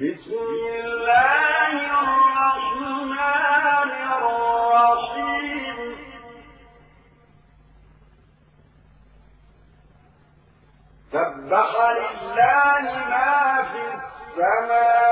بسم الله الرحمن الرحيم. سبح لله ما في السماوات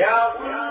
Yeah.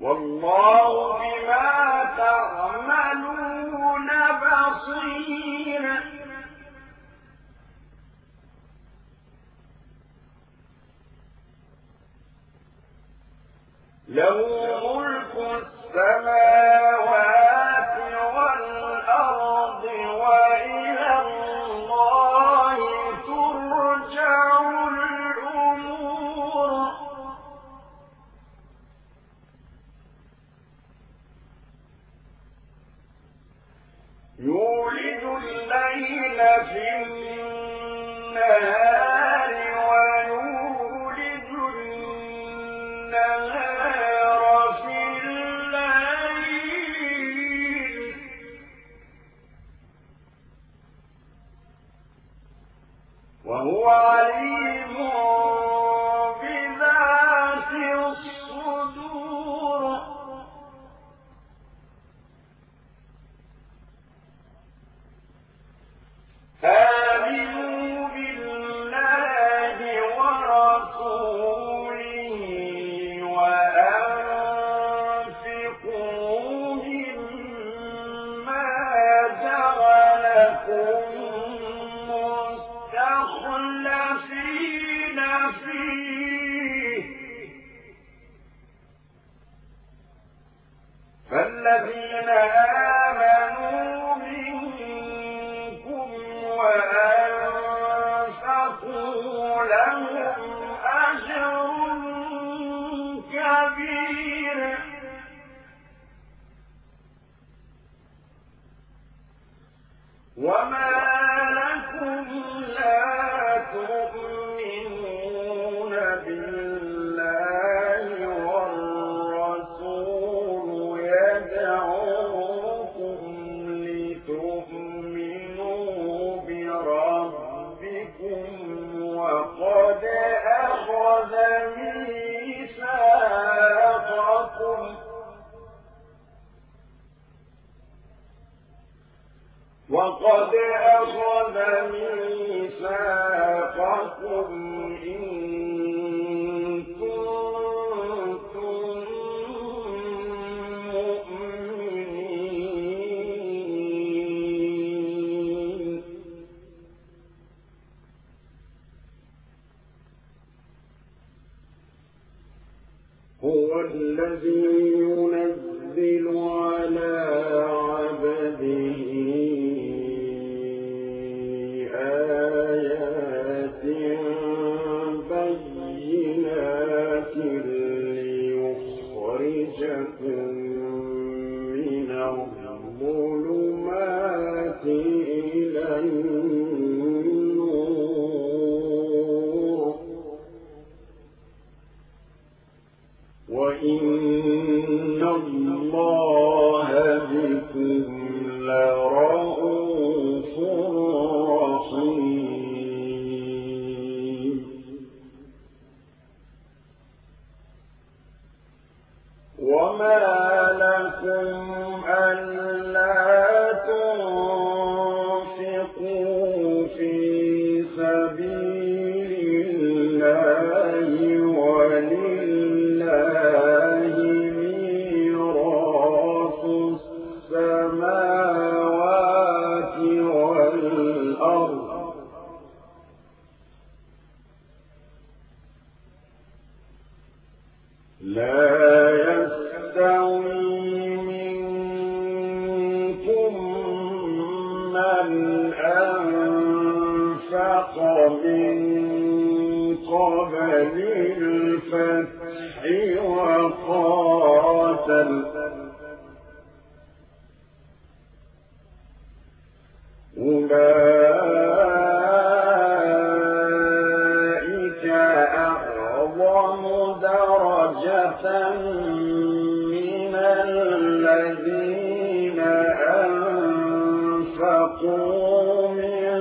والله بما تعملون بصير. له ملك السماوات وهو عليم هو الذي ينزل على أن أعظم درجة من الذين أنفقوا من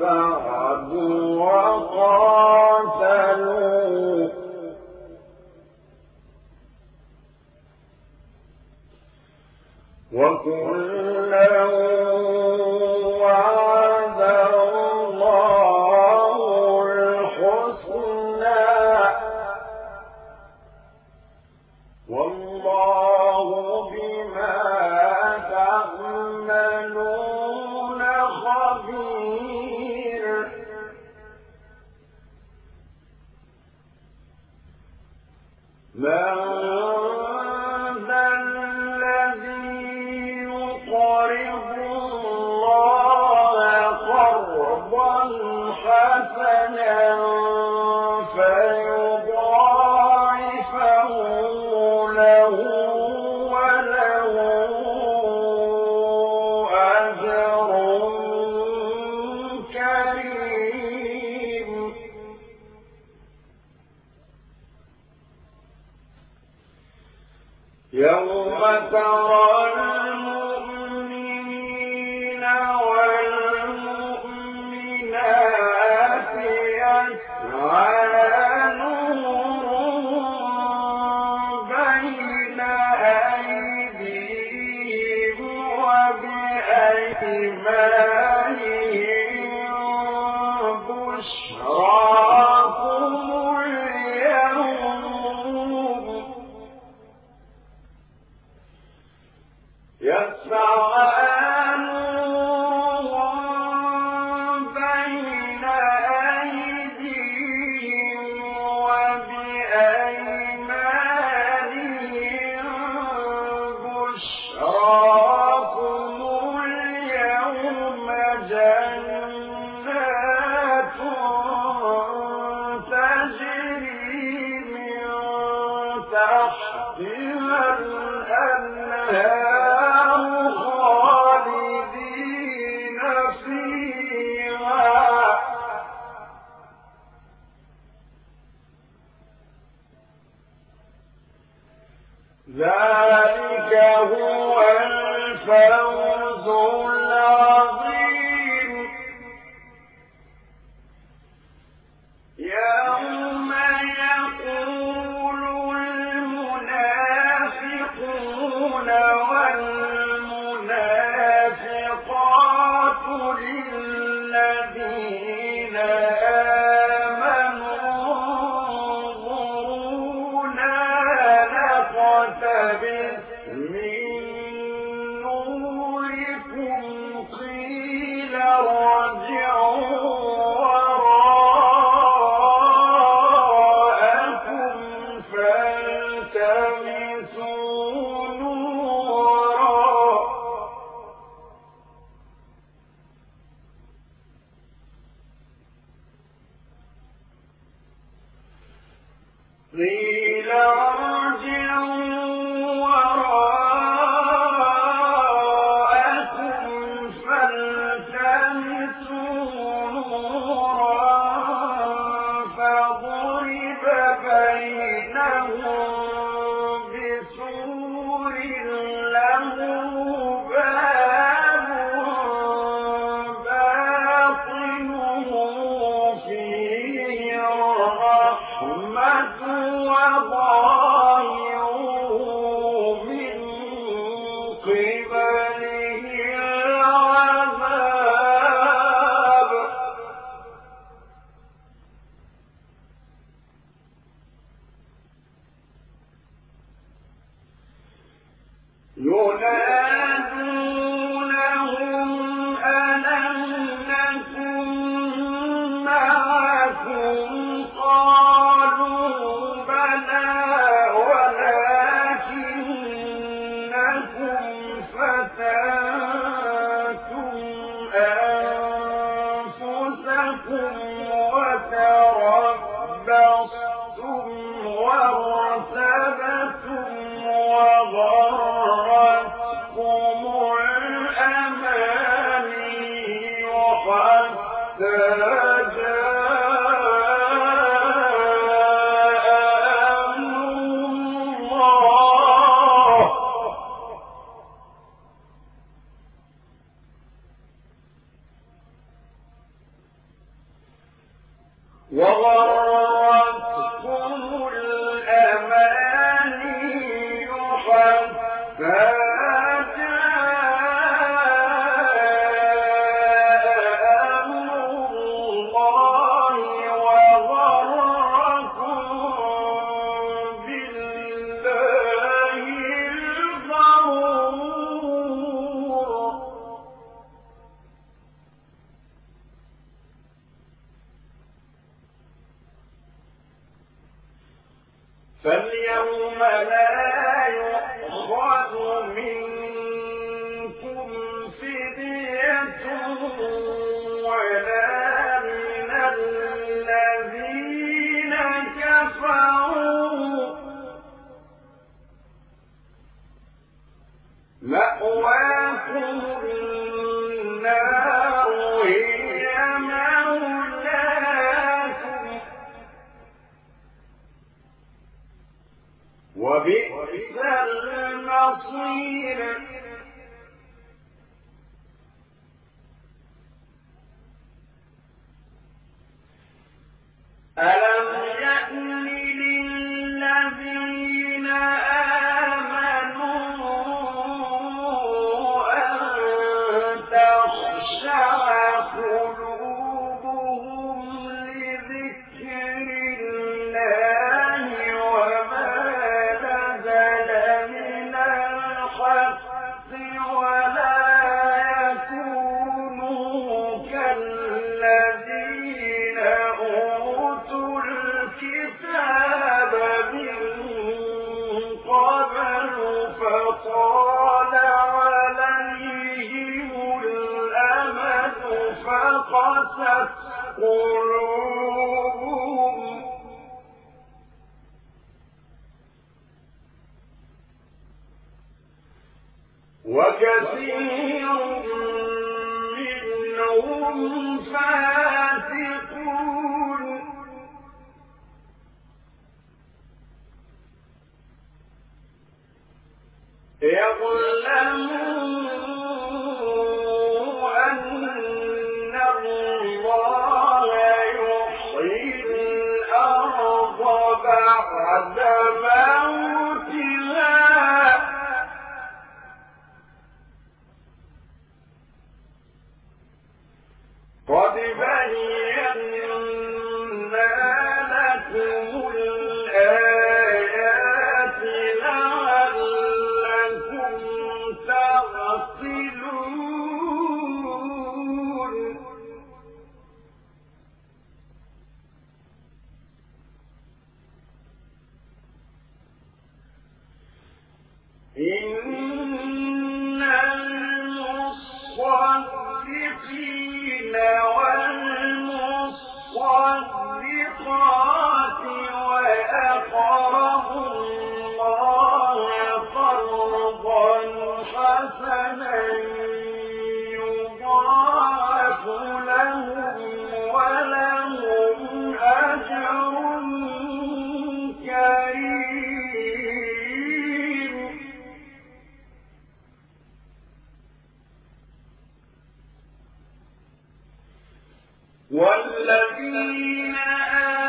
بعد وقاتلوا. وكلهم وبئس المصير. قست قلوبهم الذين آمنوا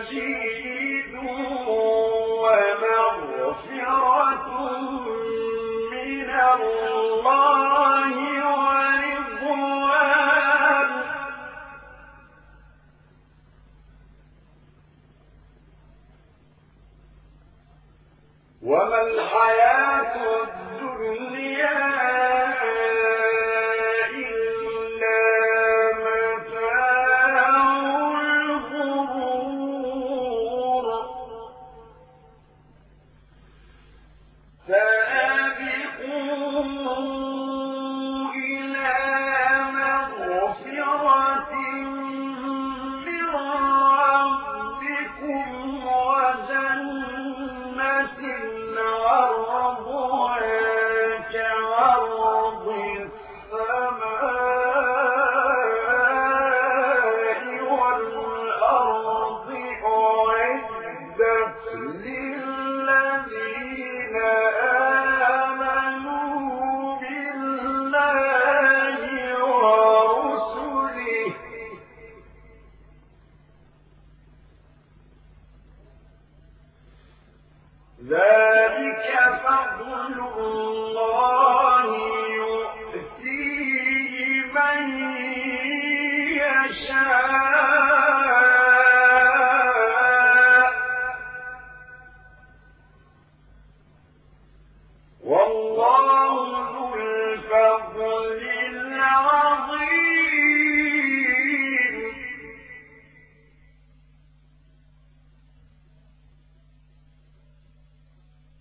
إن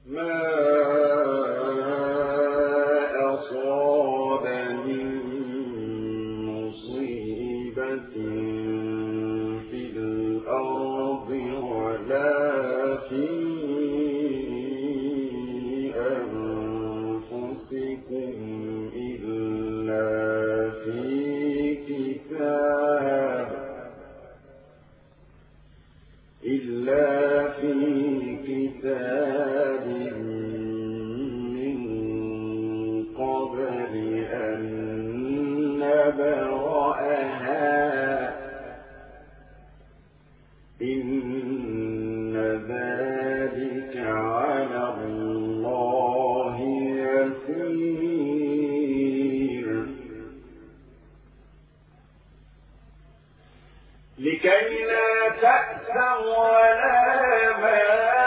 ما لكي لا تأسوا ولا ما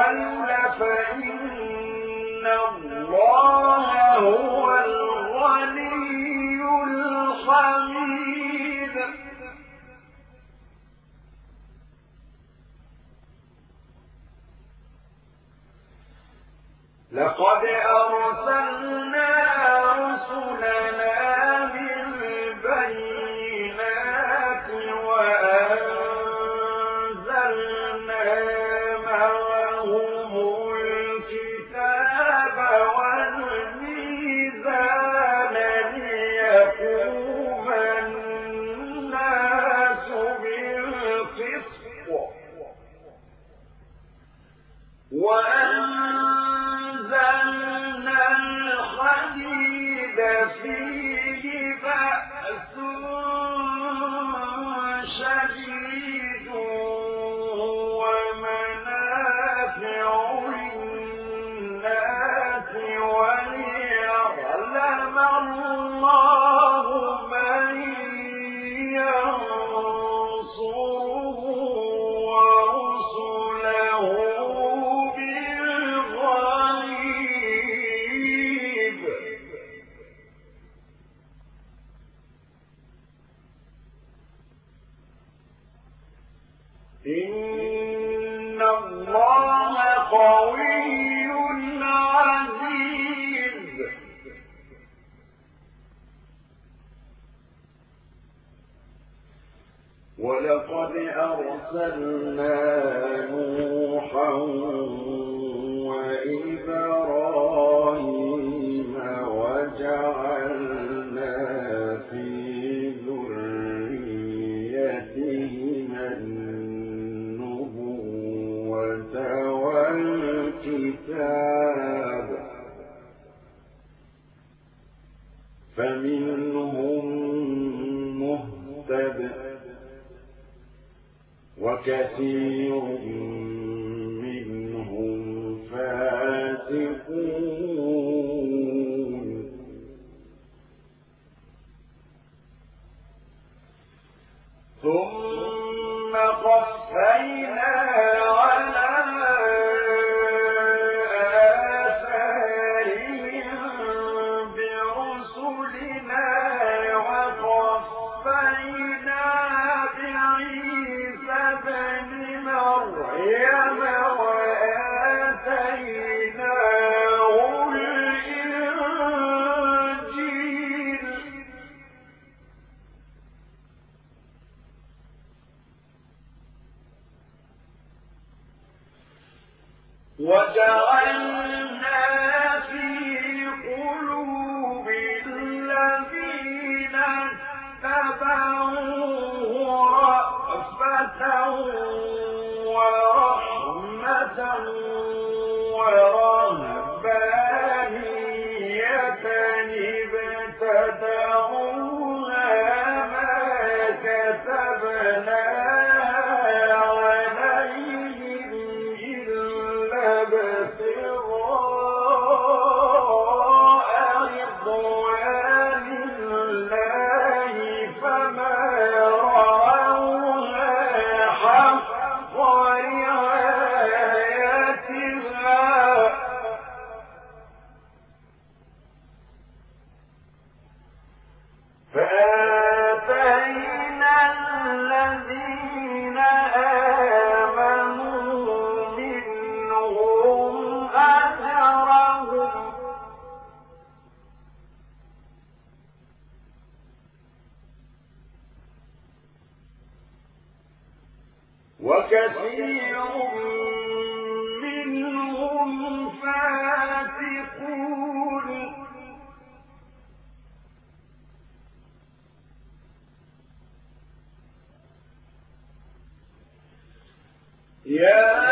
يتول فإن الله هو الغني الحميد. لقد أرسلنا Yeah.